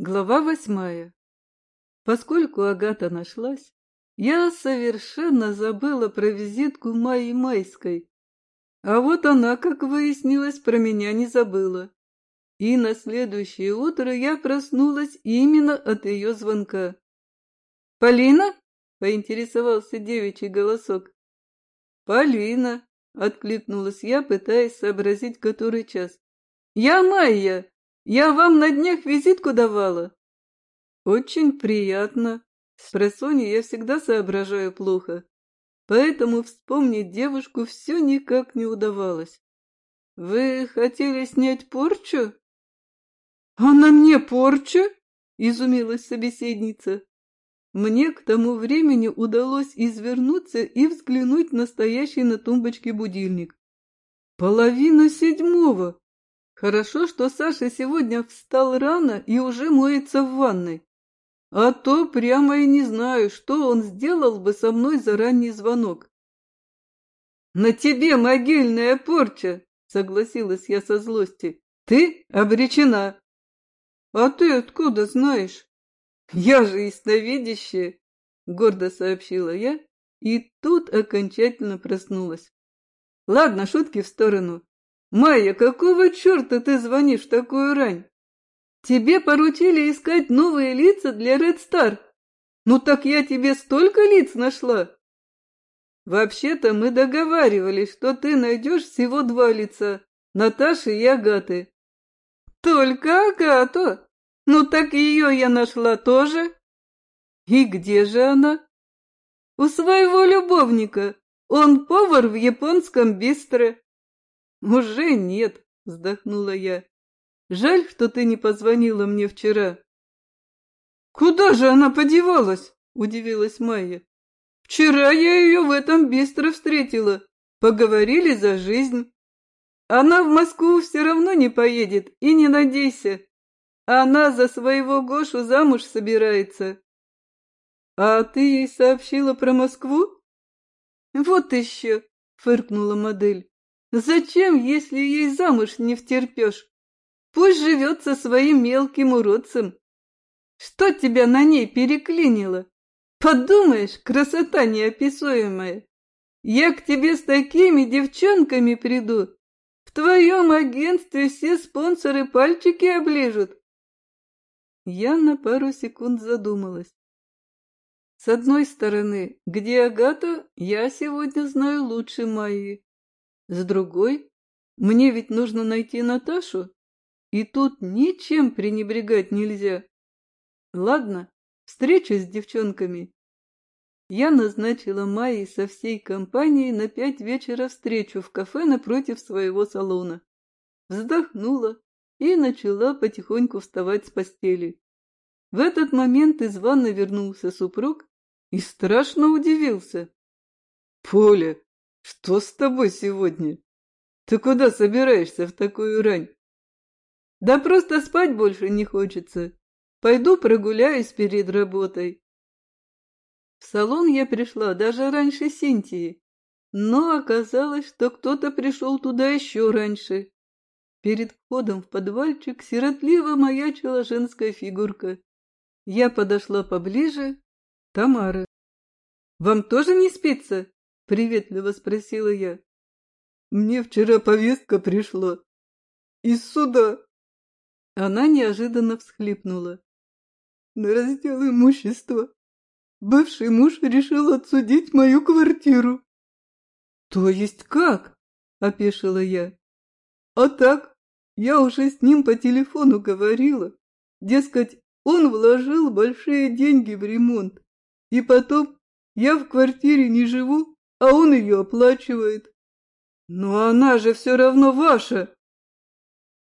Глава восьмая. Поскольку Агата нашлась, я совершенно забыла про визитку Майи Майской. А вот она, как выяснилось, про меня не забыла. И на следующее утро я проснулась именно от ее звонка. «Полина?» — поинтересовался девичий голосок. «Полина!» — откликнулась я, пытаясь сообразить, который час. «Я Майя!» Я вам на днях визитку давала. Очень приятно. С просони я всегда соображаю плохо, поэтому вспомнить девушку все никак не удавалось. Вы хотели снять порчу? А на мне порча? Изумилась собеседница. Мне к тому времени удалось извернуться и взглянуть на стоящий на тумбочке будильник. Половина седьмого. Хорошо, что Саша сегодня встал рано и уже моется в ванной. А то прямо и не знаю, что он сделал бы со мной за ранний звонок. «На тебе могильная порча!» — согласилась я со злости. «Ты обречена!» «А ты откуда знаешь?» «Я же ясновидящая!» — гордо сообщила я, и тут окончательно проснулась. «Ладно, шутки в сторону. «Майя, какого черта ты звонишь в такую рань? Тебе поручили искать новые лица для Red Star. Ну так я тебе столько лиц нашла!» «Вообще-то мы договаривались, что ты найдешь всего два лица — Наташи и Агаты». «Только Агату? Ну так ее я нашла тоже». «И где же она?» «У своего любовника. Он повар в японском бистро». «Уже нет», — вздохнула я. «Жаль, что ты не позвонила мне вчера». «Куда же она подевалась?» — удивилась Майя. «Вчера я ее в этом быстро встретила. Поговорили за жизнь. Она в Москву все равно не поедет, и не надейся. Она за своего Гошу замуж собирается». «А ты ей сообщила про Москву?» «Вот еще», — фыркнула модель. Зачем, если ей замуж не втерпешь? Пусть живет со своим мелким уродцем. Что тебя на ней переклинило? Подумаешь, красота неописуемая. Я к тебе с такими девчонками приду. В твоем агентстве все спонсоры пальчики оближут. Я на пару секунд задумалась. С одной стороны, где Агата, я сегодня знаю лучше Майи. С другой, мне ведь нужно найти Наташу, и тут ничем пренебрегать нельзя. Ладно, встреча с девчонками. Я назначила Майи со всей компанией на пять вечера встречу в кафе напротив своего салона. Вздохнула и начала потихоньку вставать с постели. В этот момент из ванны вернулся супруг и страшно удивился. — Поля, что с тобой сегодня? Ты куда собираешься в такую рань? Да просто спать больше не хочется. Пойду прогуляюсь перед работой. В салон я пришла даже раньше Синтии, но оказалось, что кто-то пришел туда еще раньше. Перед входом в подвальчик сиротливо маячила женская фигурка. Я подошла поближе. Тамара. «Вам тоже не спится?» Приветливо спросила я. Мне вчера повестка пришла. Из суда. Она неожиданно всхлипнула. На раздел имущества. Бывший муж решил отсудить мою квартиру. То есть как? Опешила я. А так, я уже с ним по телефону говорила. Дескать, он вложил большие деньги в ремонт. И потом я в квартире не живу, а он ее оплачивает. Но она же все равно ваша.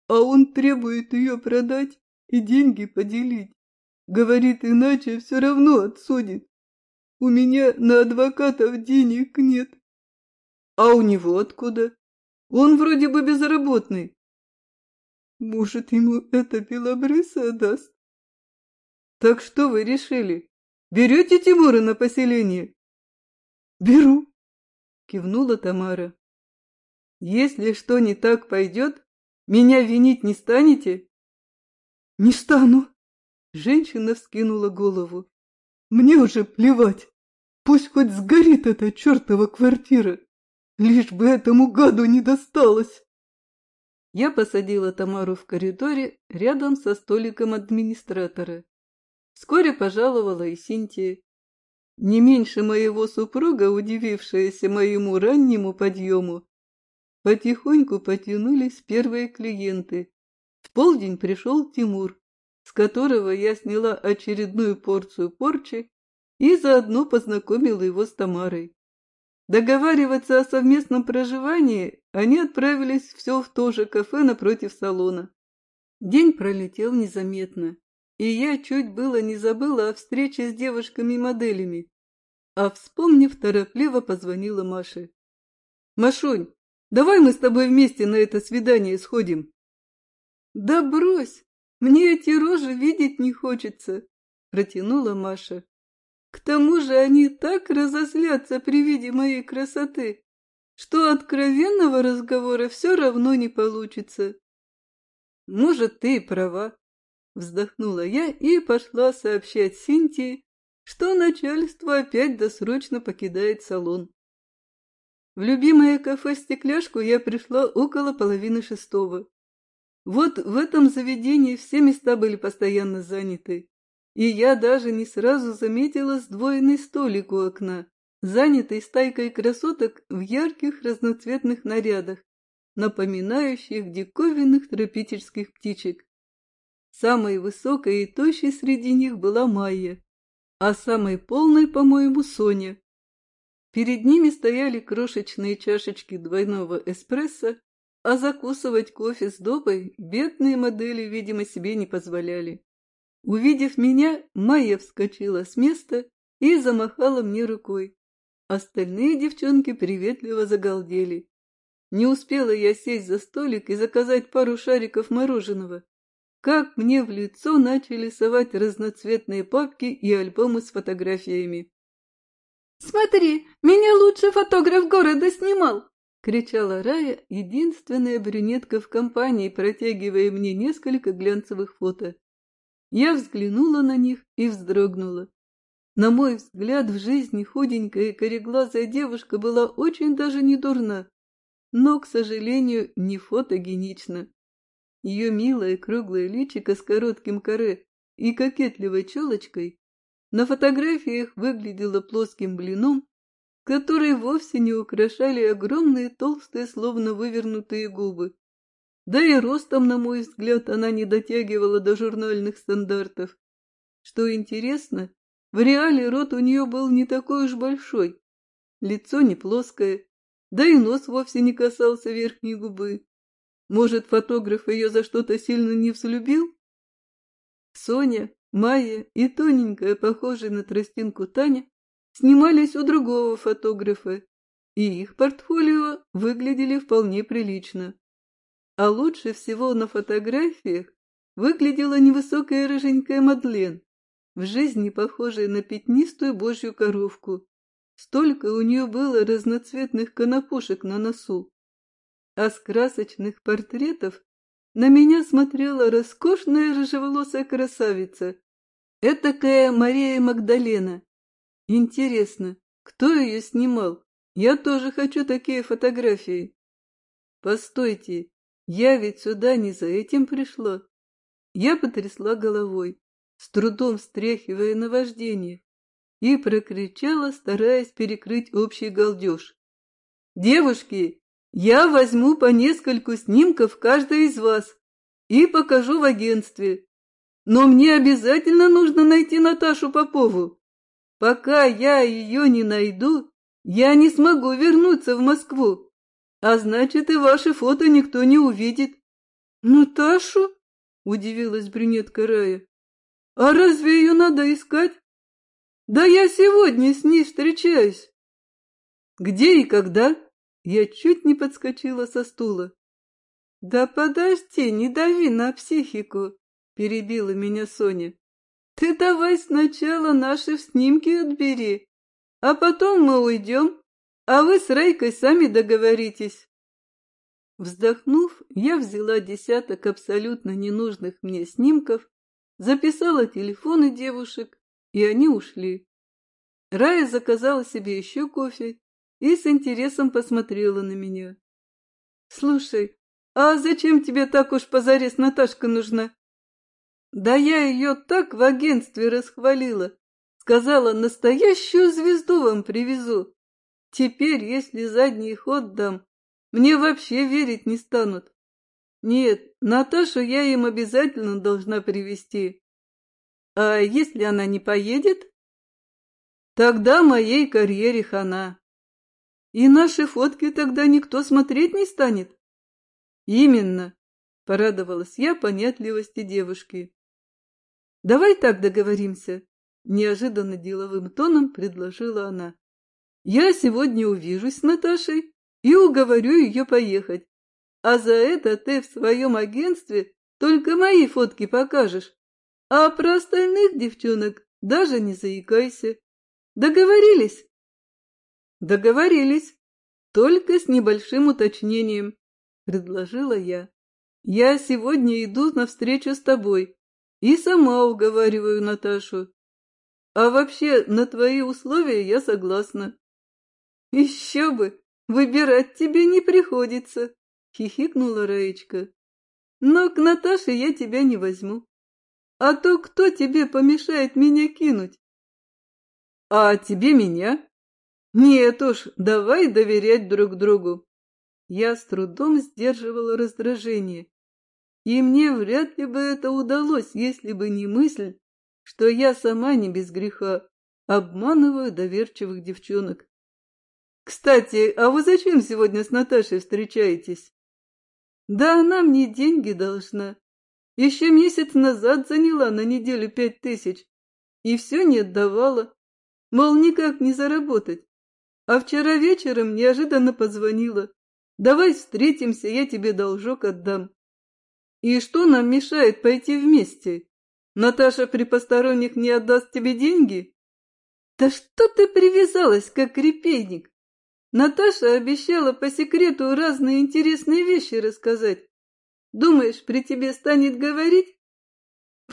А он требует ее продать и деньги поделить. Говорит, иначе все равно отсудит. У меня на адвокатов денег нет. А у него откуда? Он вроде бы безработный. Может, ему это белобрысая даст? Так что вы решили? Берете Тимура на поселение? Беру, кивнула Тамара. Если что не так пойдет, меня винить не станете? Не стану, Женщина вскинула голову. Мне уже плевать. Пусть хоть сгорит эта чертова квартира. Лишь бы этому гаду не досталось. Я посадила Тамару в коридоре рядом со столиком администратора. Вскоре пожаловала и Синтия. Не меньше моего супруга, удивившаяся моему раннему подъему, потихоньку потянулись первые клиенты. В полдень пришел Тимур, с которого я сняла очередную порцию порчи и заодно познакомила его с Тамарой. Договариваться о совместном проживании они отправились все в то же кафе напротив салона. День пролетел незаметно, и я чуть было не забыла о встрече с девушками-моделями, а, вспомнив, торопливо позвонила Маше. «Машунь, давай мы с тобой вместе на это свидание сходим». «Да брось, мне эти рожи видеть не хочется», — протянула Маша. К тому же они так разозлятся при виде моей красоты, что откровенного разговора все равно не получится. Может, ты и права, вздохнула я и пошла сообщать Синтии, что начальство опять досрочно покидает салон. В любимое кафе «Стекляшку» я пришла около половины шестого. Вот в этом заведении все места были постоянно заняты и я даже не сразу заметила сдвоенный столик у окна, занятый стайкой красоток в ярких разноцветных нарядах, напоминающих диковинных тропических птичек. Самой высокой и тощей среди них была Майя, а самой полной, по-моему, Соня. Перед ними стояли крошечные чашечки двойного эспрессо, а закусывать кофе с добой бедные модели, видимо, себе не позволяли. Увидев меня, Майя вскочила с места и замахала мне рукой. Остальные девчонки приветливо загалдели. Не успела я сесть за столик и заказать пару шариков мороженого, как мне в лицо начали совать разноцветные папки и альбомы с фотографиями. «Смотри, меня лучший фотограф города снимал!» — кричала Рая, единственная брюнетка в компании, протягивая мне несколько глянцевых фото. Я взглянула на них и вздрогнула. На мой взгляд, в жизни худенькая и кореглазая девушка была очень даже не дурна, но, к сожалению, не фотогенична. Ее милое круглое личико с коротким коре и кокетливой челочкой на фотографиях выглядело плоским блином, который вовсе не украшали огромные толстые, словно вывернутые губы. Да и ростом, на мой взгляд, она не дотягивала до журнальных стандартов. Что интересно, в реале рот у нее был не такой уж большой, лицо не плоское, да и нос вовсе не касался верхней губы. Может, фотограф ее за что-то сильно не взлюбил? Соня, Майя и тоненькая, похожая на тростинку Таня, снимались у другого фотографа, и их портфолио выглядели вполне прилично. А лучше всего на фотографиях выглядела невысокая рыженькая Мадлен, в жизни похожая на пятнистую божью коровку. Столько у нее было разноцветных конопушек на носу. А с красочных портретов на меня смотрела роскошная рыжеволосая красавица, этакая Мария Магдалена. Интересно, кто ее снимал? Я тоже хочу такие фотографии. Постойте, я ведь сюда не за этим пришла. Я потрясла головой, с трудом стряхивая наваждение, и прокричала, стараясь перекрыть общий галдеж. «Девушки, я возьму по нескольку снимков каждой из вас и покажу в агентстве. Но мне обязательно нужно найти Наташу Попову. Пока я ее не найду, я не смогу вернуться в Москву. А значит, и ваши фото никто не увидит. Наташу? Удивилась брюнетка Рая. А разве ее надо искать? Да я сегодня с ней встречаюсь. Где и когда? Я чуть не подскочила со стула. Да подожди, не дави на психику, перебила меня Соня. Ты давай сначала наши снимки отбери, а потом мы уйдем. А вы с Рейкой сами договоритесь. Вздохнув, я взяла десяток абсолютно ненужных мне снимков записала телефоны девушек, и они ушли. Рая заказала себе еще кофе и с интересом посмотрела на меня. — Слушай, а зачем тебе так уж позарез Наташка нужна? Да я ее так в агентстве расхвалила. Сказала, настоящую звезду вам привезу. Теперь, если задний ход дам, мне вообще верить не станут. Нет, Наташу я им обязательно должна привести. А если она не поедет? Тогда моей карьере хана. И наши фотки тогда никто смотреть не станет. Именно, порадовалась я понятливости девушки. Давай так договоримся, неожиданно деловым тоном предложила она. Я сегодня увижусь с Наташей и уговорю ее поехать. А за это ты в своем агентстве только мои фотки покажешь. А про остальных девчонок даже не заикайся. Договорились? Договорились, только с небольшим уточнением, предложила я. Я сегодня иду на встречу с тобой и сама уговариваю Наташу. А вообще, на твои условия я согласна. Еще бы, выбирать тебе не приходится, хихикнула Раечка. Но к Наташе я тебя не возьму. А то кто тебе помешает меня кинуть? А тебе меня? Нет уж, давай доверять друг другу. Я с трудом сдерживала раздражение. И мне вряд ли бы это удалось, если бы не мысль, что я сама не без греха обманываю доверчивых девчонок. Кстати, а вы зачем сегодня с Наташей встречаетесь? Да она мне деньги должна. Еще месяц назад заняла на неделю пять тысяч. И все не отдавала мол, никак не заработать. А вчера вечером неожиданно позвонила. Давай встретимся, я тебе должок отдам. И что нам мешает пойти вместе? Наташа при посторонних не отдаст тебе деньги? Да что ты привязалась, как репейник? Наташа обещала по секрету разные интересные вещи рассказать. Думаешь, при тебе станет говорить?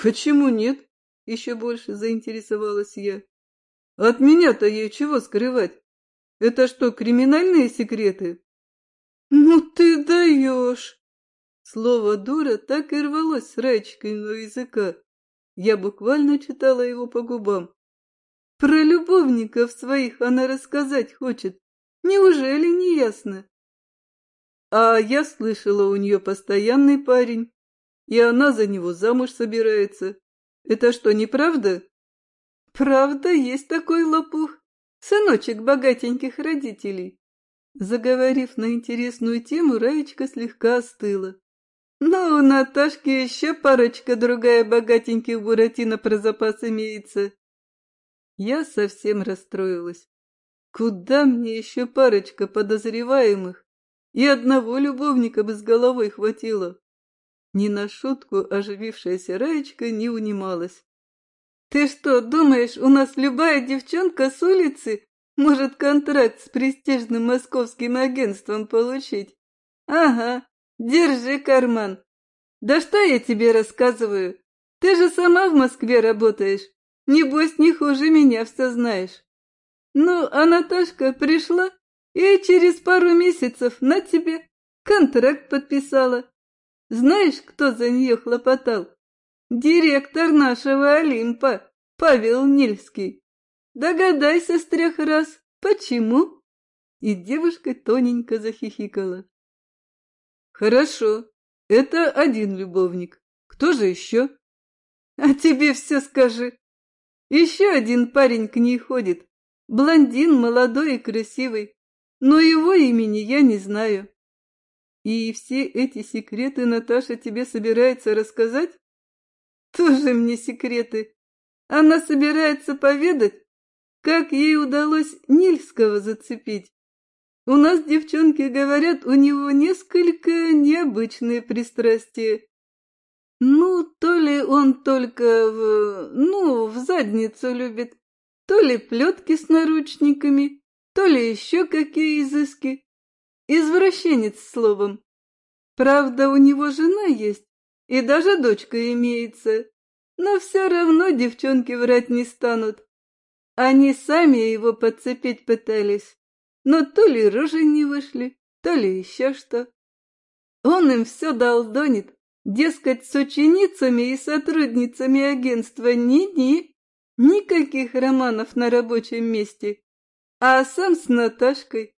Почему нет? Еще больше заинтересовалась я. От меня-то ей чего скрывать? Это что, криминальные секреты? Ну ты даешь! Слово «дура» так и рвалось с Раечкиного языка. Я буквально читала его по губам. Про любовников своих она рассказать хочет. Неужели не ясно? А я слышала, у нее постоянный парень, и она за него замуж собирается. Это что, неправда? Правда, есть такой лопух, сыночек богатеньких родителей. Заговорив на интересную тему, Раечка слегка остыла. Но у Наташки еще парочка другая богатеньких буратино про запас имеется. Я совсем расстроилась. Куда мне еще парочка подозреваемых? И одного любовника бы с головой хватило. Не на шутку оживившаяся Раечка не унималась. Ты что, думаешь, у нас любая девчонка с улицы может контракт с престижным московским агентством получить? Ага, держи карман. Да что я тебе рассказываю? Ты же сама в Москве работаешь. Небось, не хуже меня все знаешь. Ну, а Наташка пришла и через пару месяцев на тебе контракт подписала. Знаешь, кто за нее хлопотал? Директор нашего Олимпа, Павел Нильский. Догадайся с трех раз, почему?» И девушка тоненько захихикала. «Хорошо, это один любовник. Кто же еще?» «А тебе все скажи. Еще один парень к ней ходит. Блондин, молодой и красивый. Но его имени я не знаю. И все эти секреты Наташа тебе собирается рассказать? Тоже мне секреты. Она собирается поведать, как ей удалось Нильского зацепить. У нас девчонки говорят, у него несколько необычные пристрастия. Ну, то ли он только в... ну, в задницу любит, то ли плетки с наручниками, то ли еще какие изыски. Извращенец, словом. Правда, у него жена есть, и даже дочка имеется. Но все равно девчонки врать не станут. Они сами его подцепить пытались, но то ли рожи не вышли, то ли еще что. Он им все долдонит, дескать, с ученицами и сотрудницами агентства ни-ни, никаких романов на рабочем месте, а сам с Наташкой.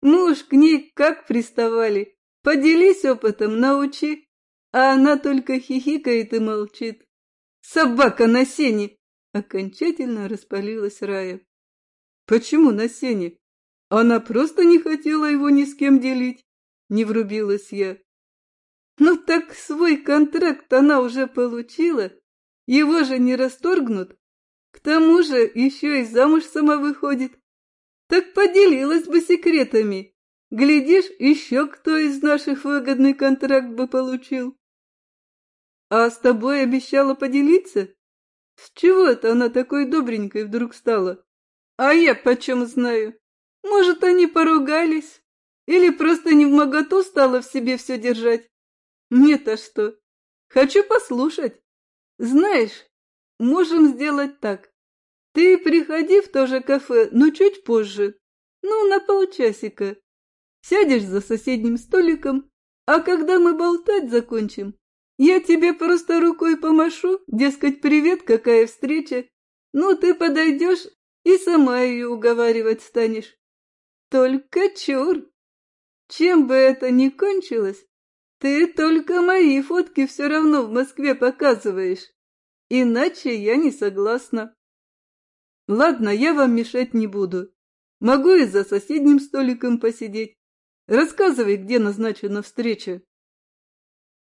Муж к ней как приставали, поделись опытом, научи, а она только хихикает и молчит. Собака на сене! Окончательно распалилась Рая. Почему на сене? Она просто не хотела его ни с кем делить. Не врубилась я. Ну так свой контракт она уже получила. Его же не расторгнут. К тому же еще и замуж сама выходит. Так поделилась бы секретами. Глядишь, еще кто из наших выгодный контракт бы получил. А с тобой обещала поделиться? С чего это она такой добренькой вдруг стала? А я почем знаю? Может, они поругались? Или просто не в моготу стала в себе все держать? Мне-то что? Хочу послушать. Знаешь, можем сделать так. Ты приходи в то же кафе, но чуть позже. Ну, на полчасика. Сядешь за соседним столиком, а когда мы болтать закончим, я тебе просто рукой помашу, дескать, привет, какая встреча. Ну, ты подойдешь и сама ее уговаривать станешь. Только чур! Чем бы это ни кончилось, ты только мои фотки все равно в Москве показываешь. Иначе я не согласна. Ладно, я вам мешать не буду. Могу и за соседним столиком посидеть. Рассказывай, где назначена встреча.